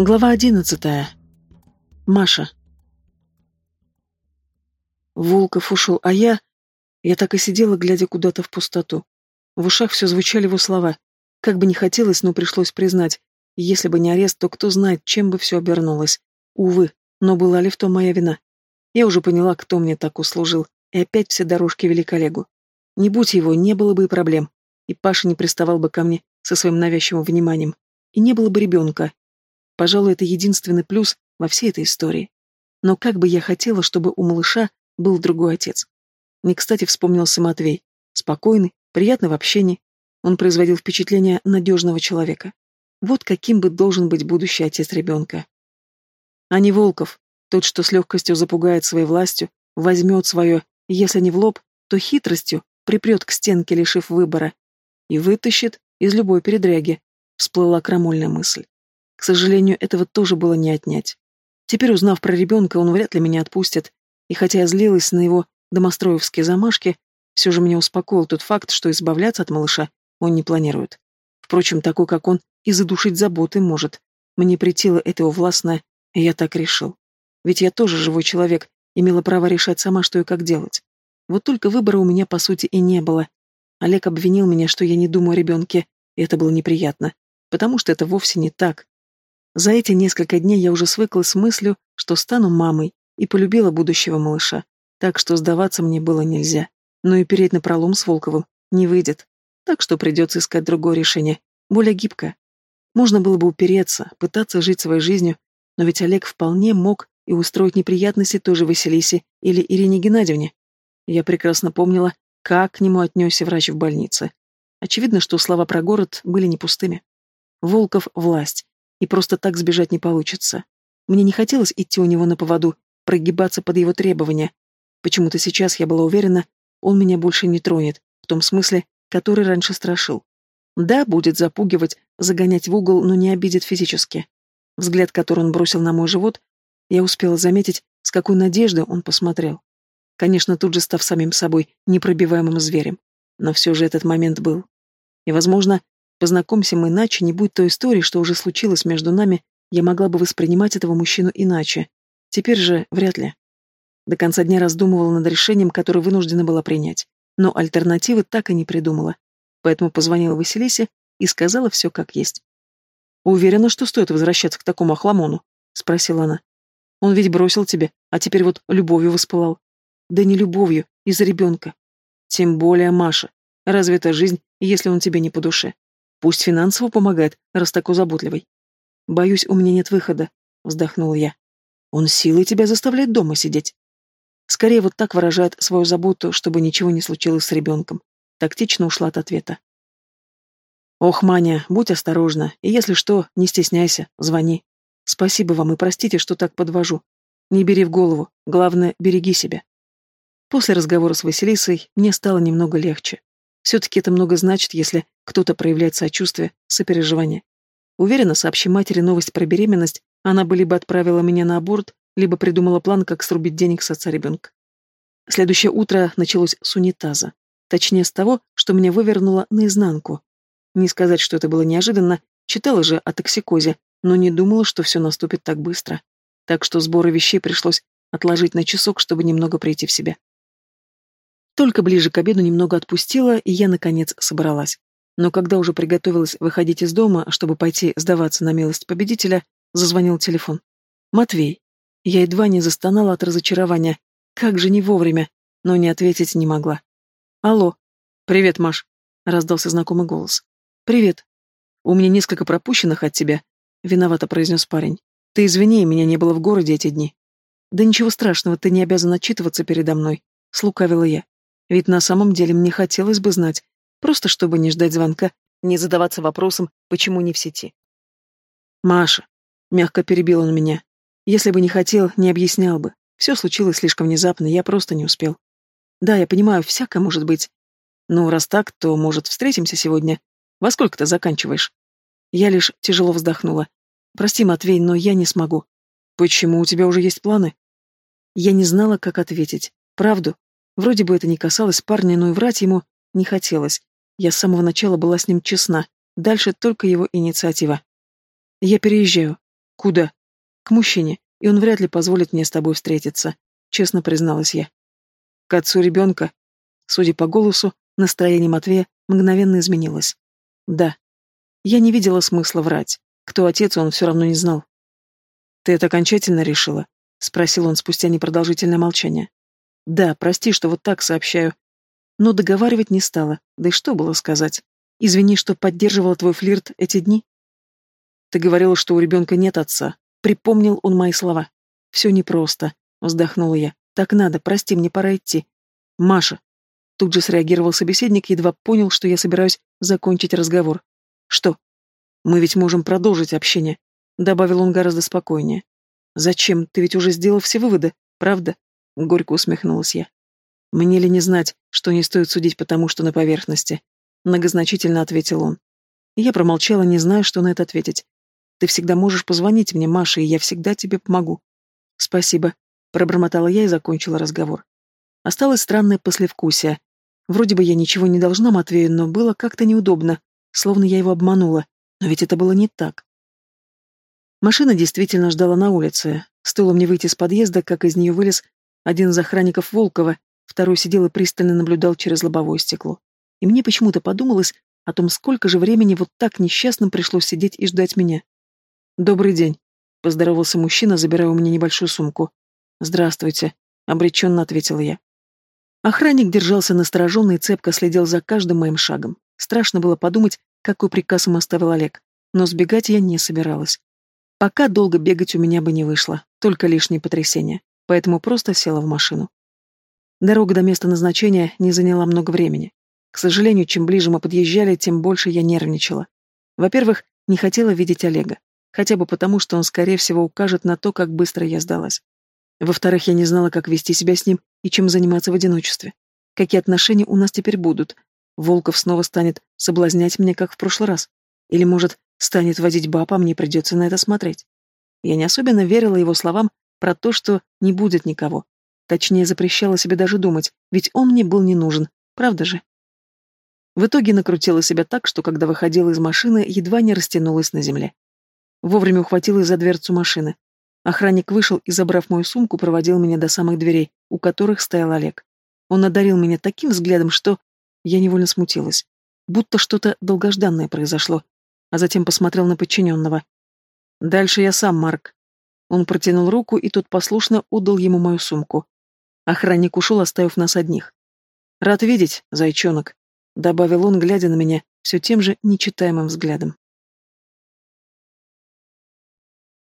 Глава одиннадцатая. Маша. Волков ушел, а я... Я так и сидела, глядя куда-то в пустоту. В ушах все звучали его слова. Как бы не хотелось, но пришлось признать. Если бы не арест, то кто знает, чем бы все обернулось. Увы, но была ли в том моя вина? Я уже поняла, кто мне так услужил, и опять все дорожки вели к Олегу. Не будь его, не было бы и проблем. И Паша не приставал бы ко мне со своим навязчивым вниманием. И не было бы ребенка, Пожалуй, это единственный плюс во всей этой истории. Но как бы я хотела, чтобы у малыша был другой отец. Не кстати вспомнился Матвей. Спокойный, приятный в общении. Он производил впечатление надежного человека. Вот каким бы должен быть будущий отец ребенка. А не Волков, тот, что с легкостью запугает своей властью, возьмет свое, если не в лоб, то хитростью припрет к стенке, лишив выбора, и вытащит из любой передряги, всплыла крамольная мысль. К сожалению, этого тоже было не отнять. Теперь, узнав про ребенка, он вряд ли меня отпустит, и хотя я злилась на его домостроевские замашки, все же меня успокоил тот факт, что избавляться от малыша он не планирует. Впрочем, такой, как он, и задушить заботы может. Мне притило это его властное, и я так решил. Ведь я тоже живой человек, имела право решать сама, что и как делать. Вот только выбора у меня, по сути, и не было. Олег обвинил меня, что я не думаю о ребенке, и это было неприятно, потому что это вовсе не так. За эти несколько дней я уже свыклась с мыслью, что стану мамой, и полюбила будущего малыша, так что сдаваться мне было нельзя. Но и переть на пролом с Волковым не выйдет, так что придется искать другое решение, более гибкое. Можно было бы упереться, пытаться жить своей жизнью, но ведь Олег вполне мог и устроить неприятности той же Василисе или Ирине Геннадьевне. Я прекрасно помнила, как к нему отнесся врач в больнице. Очевидно, что слова про город были не пустыми. Волков — власть, и просто так сбежать не получится. Мне не хотелось идти у него на поводу, прогибаться под его требования. Почему-то сейчас я была уверена, он меня больше не тронет, в том смысле, который раньше страшил. Да, будет запугивать, загонять в угол, но не обидит физически. Взгляд, который он бросил на мой живот, я успела заметить, с какой надеждой он посмотрел. Конечно, тут же став самим собой, непробиваемым зверем. Но все же этот момент был. И, возможно, Познакомься мы иначе, не будь той истории, что уже случилось между нами, я могла бы воспринимать этого мужчину иначе. Теперь же вряд ли. До конца дня раздумывала над решением, которое вынуждена была принять. Но альтернативы так и не придумала. Поэтому позвонила Василисе и сказала все как есть. «Уверена, что стоит возвращаться к такому охламону?» — спросила она. «Он ведь бросил тебя, а теперь вот любовью воспылал». «Да не любовью, из-за ребенка». «Тем более Маша. Разве это жизнь, если он тебе не по душе? Пусть финансово помогает, раз такой заботливый. Боюсь, у меня нет выхода, вздохнул я. Он силой тебя заставляет дома сидеть. Скорее вот так выражает свою заботу, чтобы ничего не случилось с ребенком. Тактично ушла от ответа. Ох, Маня, будь осторожна, и если что, не стесняйся, звони. Спасибо вам и простите, что так подвожу. Не бери в голову, главное, береги себя. После разговора с Василисой мне стало немного легче. Все-таки это много значит, если кто-то проявляет сочувствие, сопереживание. Уверена, сообщи матери новость про беременность, она бы либо отправила меня на аборт, либо придумала план, как срубить денег с отца ребенка. Следующее утро началось с унитаза. Точнее, с того, что меня вывернуло наизнанку. Не сказать, что это было неожиданно, читала же о токсикозе, но не думала, что все наступит так быстро. Так что сборы вещей пришлось отложить на часок, чтобы немного прийти в себя. Только ближе к обеду немного отпустила, и я, наконец, собралась. Но когда уже приготовилась выходить из дома, чтобы пойти сдаваться на милость победителя, зазвонил телефон. «Матвей». Я едва не застонала от разочарования. Как же не вовремя, но не ответить не могла. «Алло». «Привет, Маш», — раздался знакомый голос. «Привет. У меня несколько пропущенных от тебя», — виновато произнес парень. «Ты извини, меня не было в городе эти дни». «Да ничего страшного, ты не обязан отчитываться передо мной», — слукавила я. Ведь на самом деле мне хотелось бы знать, просто чтобы не ждать звонка, не задаваться вопросом, почему не в сети. «Маша», — мягко перебил он меня, — «если бы не хотел, не объяснял бы. Все случилось слишком внезапно, я просто не успел. Да, я понимаю, всякое может быть. Ну, раз так, то, может, встретимся сегодня? Во сколько ты заканчиваешь?» Я лишь тяжело вздохнула. «Прости, Матвей, но я не смогу». «Почему у тебя уже есть планы?» Я не знала, как ответить. Правду, Вроде бы это не касалось парня, но и врать ему не хотелось. Я с самого начала была с ним честна. Дальше только его инициатива. Я переезжаю. Куда? К мужчине, и он вряд ли позволит мне с тобой встретиться, честно призналась я. К отцу ребенка. Судя по голосу, настроение Матвея мгновенно изменилось. Да. Я не видела смысла врать. Кто отец, он все равно не знал. «Ты это окончательно решила?» — спросил он спустя непродолжительное молчание. «Да, прости, что вот так сообщаю». Но договаривать не стала, да и что было сказать. «Извини, что поддерживала твой флирт эти дни». «Ты говорила, что у ребенка нет отца». Припомнил он мои слова. «Все непросто», — вздохнула я. «Так надо, прости, мне пора идти». «Маша». Тут же среагировал собеседник, едва понял, что я собираюсь закончить разговор. «Что?» «Мы ведь можем продолжить общение», Добавил он гораздо спокойнее. «Зачем? Ты ведь уже сделал все выводы, правда?» Горько усмехнулась я. «Мне ли не знать, что не стоит судить потому, что на поверхности?» Многозначительно ответил он. Я промолчала, не зная, что на это ответить. «Ты всегда можешь позвонить мне, Маша, и я всегда тебе помогу». «Спасибо», — пробормотала я и закончила разговор. Осталось странное послевкусие. Вроде бы я ничего не должна Матвею, но было как-то неудобно, словно я его обманула. Но ведь это было не так. Машина действительно ждала на улице. Стоило мне выйти из подъезда, как из нее вылез один из охранников Волкова, второй сидел и пристально наблюдал через лобовое стекло. И мне почему-то подумалось о том, сколько же времени вот так несчастным пришлось сидеть и ждать меня. «Добрый день», — поздоровался мужчина, забирая у меня небольшую сумку. «Здравствуйте», — обреченно ответила я. Охранник держался настороженно и цепко следил за каждым моим шагом. Страшно было подумать, какой приказ им оставил Олег, но сбегать я не собиралась. Пока долго бегать у меня бы не вышло, только лишние потрясения, поэтому просто села в машину. Дорога до места назначения не заняла много времени. К сожалению, чем ближе мы подъезжали, тем больше я нервничала. Во-первых, не хотела видеть Олега, хотя бы потому, что он, скорее всего, укажет на то, как быстро я сдалась. Во-вторых, я не знала, как вести себя с ним и чем заниматься в одиночестве. Какие отношения у нас теперь будут? Волков снова станет соблазнять меня, как в прошлый раз. Или, может, станет водить баб, а мне придется на это смотреть. Я не особенно верила его словам про то, что не будет никого. Точнее, запрещала себе даже думать, ведь он мне был не нужен, правда же? В итоге накрутила себя так, что когда выходила из машины, едва не растянулась на земле. Вовремя ухватилась за дверцу машины. Охранник вышел и, забрав мою сумку, проводил меня до самых дверей, у которых стоял Олег. Он одарил меня таким взглядом, что я невольно смутилась. Будто что-то долгожданное произошло, а затем посмотрел на подчиненного. «Дальше я сам, Марк». Он протянул руку, и тот послушно отдал ему мою сумку. Охранник ушел, оставив нас одних. «Рад видеть, зайчонок», — добавил он, глядя на меня все тем же нечитаемым взглядом.